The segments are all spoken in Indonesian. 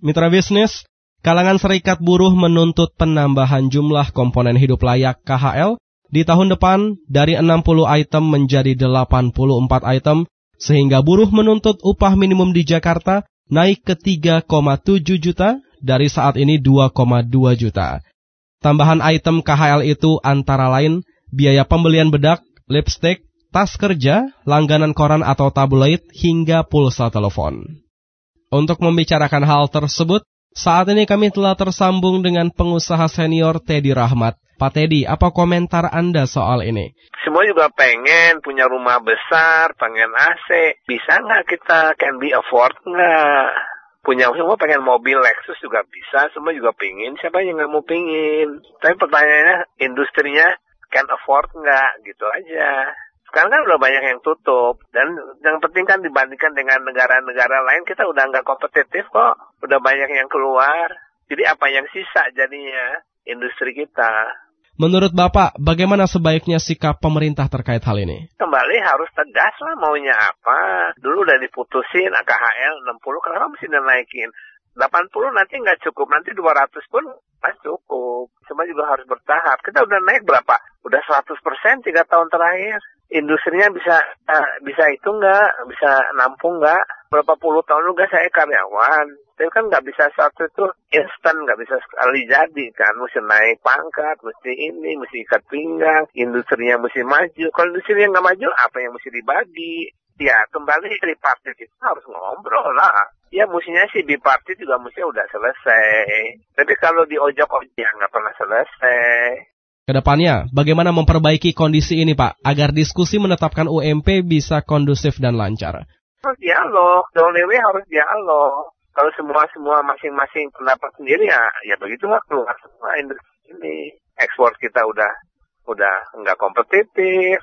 Mitra bisnis, kalangan serikat buruh menuntut penambahan jumlah komponen hidup layak KHL di tahun depan dari 60 item menjadi 84 item, sehingga buruh menuntut upah minimum di Jakarta naik ke 3,7 juta dari saat ini 2,2 juta. Tambahan item KHL itu antara lain biaya pembelian bedak, lipstick, tas kerja, langganan koran atau tabloid, hingga pulsa telepon. Untuk membicarakan hal tersebut, saat ini kami telah tersambung dengan pengusaha senior Teddy Rahmat. Pak Teddy, apa komentar Anda soal ini? Semua juga pengen punya rumah besar, pengen AC. Bisa nggak kita can be afford nggak? punya semua pengen mobil Lexus juga bisa, semua juga pingin. Siapa yang nggak mau pingin? Tapi pertanyaannya, industrinya can afford nggak? Gitu aja. Sekarang kan udah banyak yang tutup. Dan yang penting kan dibandingkan dengan negara-negara lain, kita udah nggak kompetitif kok. Udah banyak yang keluar. Jadi apa yang sisa jadinya industri kita. Menurut Bapak, bagaimana sebaiknya sikap pemerintah terkait hal ini? Kembali harus tegas lah maunya apa. Dulu udah diputusin KHL 60, kenapa mesti dinaikin? 80 nanti nggak cukup, nanti 200 pun pas cukup. Cuma juga harus bertahap. Kita udah naik berapa? Udah 100% tiga tahun terakhir. Industrinya bisa uh, bisa itu nggak? Bisa nampung nggak? Berapa puluh tahun juga saya karyawan tapi kan nggak bisa satu itu instan, nggak bisa sekali jadi kan. Mesti naik pangkat, mesti ini, mesti ikat pinggang, industrinya mesti maju. Kalau industrinya nggak maju, apa yang mesti dibagi? Ya kembali tripartit itu harus ngobrol lah. Ya mestinya sih bipartit juga mesti udah selesai. Tapi kalau di ojok-ojok ya nggak pernah selesai. Ke depannya, bagaimana memperbaiki kondisi ini Pak, agar diskusi menetapkan UMP bisa kondusif dan lancar? Harus dialog, way harus dialog kalau semua semua masing-masing pendapat sendiri ya ya begitulah keluar semua industri ini ekspor kita udah udah nggak kompetitif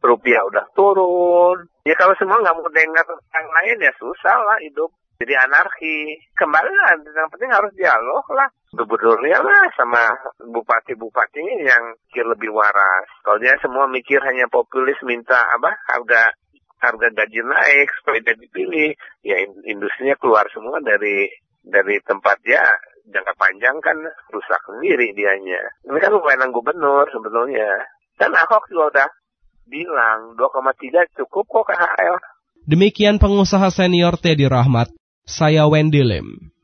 rupiah udah turun ya kalau semua nggak mau dengar yang lain ya susah lah hidup jadi anarki. Kembali lah yang penting harus dialog lah. Gubernurnya lah sama bupati-bupatinya yang mikir lebih waras. Kalau dia semua mikir hanya populis minta apa harga harga gaji naik supaya dia dipilih. Ya industrinya keluar semua dari dari tempat dia. Jangka panjang kan rusak sendiri dianya. Ini kan wewenang gubernur sebetulnya. Dan Ahok juga udah bilang 2,3 cukup kok KHL demikian pengusaha senior Teddy Rahmat saya Wendy Lim